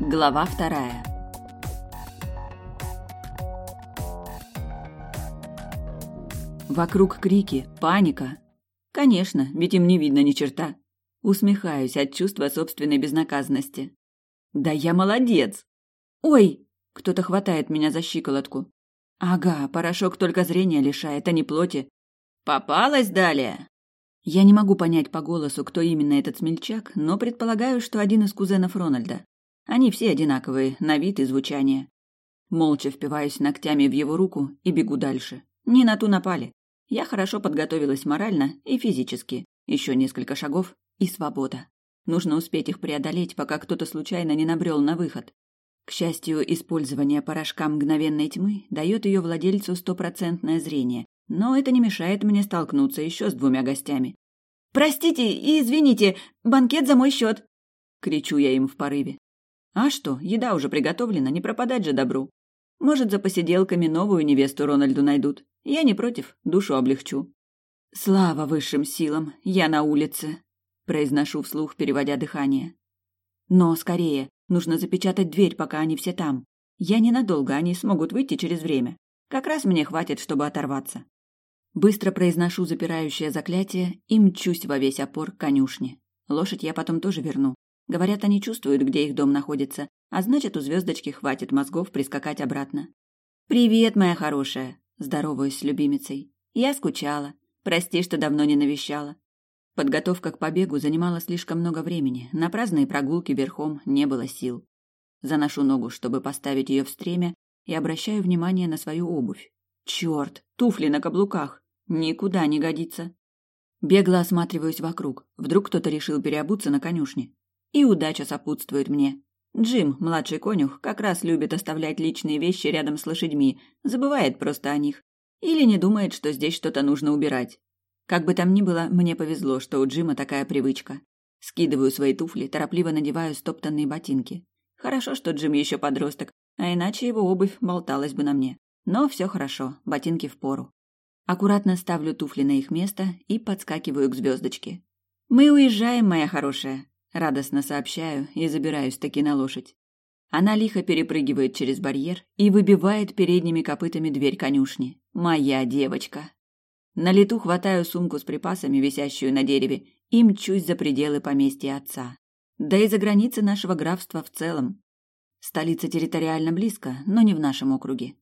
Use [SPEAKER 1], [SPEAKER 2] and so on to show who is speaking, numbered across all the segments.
[SPEAKER 1] Глава вторая. Вокруг крики, паника. Конечно, ведь им не видно ни черта. Усмехаюсь от чувства собственной безнаказанности. Да я молодец. Ой, кто-то хватает меня за щиколотку. Ага, порошок только зрения лишает, а не плоти. Попалась далее. Я не могу понять по голосу, кто именно этот смельчак, но предполагаю, что один из кузенов Рональда. Они все одинаковые, на вид и звучание. Молча впиваюсь ногтями в его руку и бегу дальше. Не на ту напали. Я хорошо подготовилась морально и физически. Еще несколько шагов и свобода. Нужно успеть их преодолеть, пока кто-то случайно не набрел на выход. К счастью, использование порошка мгновенной тьмы дает ее владельцу стопроцентное зрение, но это не мешает мне столкнуться еще с двумя гостями. «Простите и извините, банкет за мой счет!» — кричу я им в порыве. А что, еда уже приготовлена, не пропадать же добру. Может, за посиделками новую невесту Рональду найдут. Я не против, душу облегчу. «Слава высшим силам, я на улице!» — произношу вслух, переводя дыхание. «Но скорее, нужно запечатать дверь, пока они все там. Я ненадолго, они смогут выйти через время. Как раз мне хватит, чтобы оторваться». Быстро произношу запирающее заклятие и мчусь во весь опор к конюшне. Лошадь я потом тоже верну. Говорят, они чувствуют, где их дом находится, а значит, у звездочки хватит мозгов прискакать обратно. «Привет, моя хорошая!» – здороваюсь с любимицей. «Я скучала. Прости, что давно не навещала. Подготовка к побегу занимала слишком много времени. На праздные прогулки верхом не было сил. Заношу ногу, чтобы поставить ее в стремя, и обращаю внимание на свою обувь. Черт, туфли на каблуках. Никуда не годится. Бегло осматриваюсь вокруг. Вдруг кто-то решил переобуться на конюшне. И удача сопутствует мне. Джим, младший конюх, как раз любит оставлять личные вещи рядом с лошадьми, забывает просто о них. Или не думает, что здесь что-то нужно убирать. Как бы там ни было, мне повезло, что у Джима такая привычка. Скидываю свои туфли, торопливо надеваю стоптанные ботинки. Хорошо, что Джим еще подросток, а иначе его обувь болталась бы на мне. Но все хорошо, ботинки в пору. Аккуратно ставлю туфли на их место и подскакиваю к звездочке. «Мы уезжаем, моя хорошая», — радостно сообщаю и забираюсь таки на лошадь. Она лихо перепрыгивает через барьер и выбивает передними копытами дверь конюшни. Моя девочка. На лету хватаю сумку с припасами, висящую на дереве, и мчусь за пределы поместья отца. Да и за границы нашего графства в целом. Столица территориально близко, но не в нашем округе.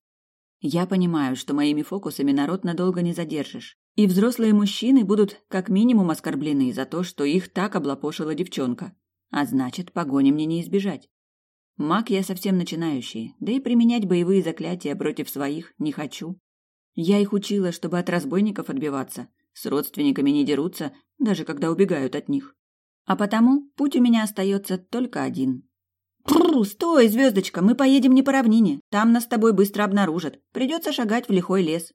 [SPEAKER 1] Я понимаю, что моими фокусами народ надолго не задержишь. И взрослые мужчины будут как минимум оскорблены за то, что их так облапошила девчонка. А значит, погони мне не избежать. Маг я совсем начинающий, да и применять боевые заклятия против своих не хочу. Я их учила, чтобы от разбойников отбиваться. С родственниками не дерутся, даже когда убегают от них. А потому путь у меня остается только один «Прррр, стой, звездочка, мы поедем не по равнине. Там нас с тобой быстро обнаружат. Придется шагать в лихой лес».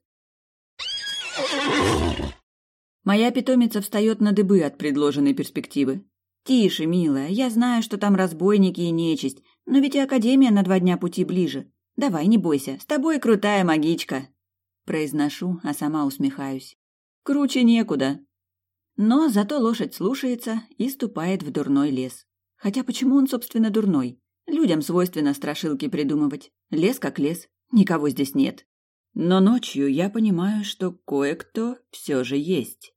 [SPEAKER 1] Моя питомица встает на дыбы от предложенной перспективы. «Тише, милая, я знаю, что там разбойники и нечисть, но ведь и Академия на два дня пути ближе. Давай, не бойся, с тобой крутая магичка». Произношу, а сама усмехаюсь. Круче некуда. Но зато лошадь слушается и ступает в дурной лес. Хотя почему он, собственно, дурной? Людям свойственно страшилки придумывать. Лес как лес, никого здесь нет. Но ночью я понимаю, что кое-кто все же есть.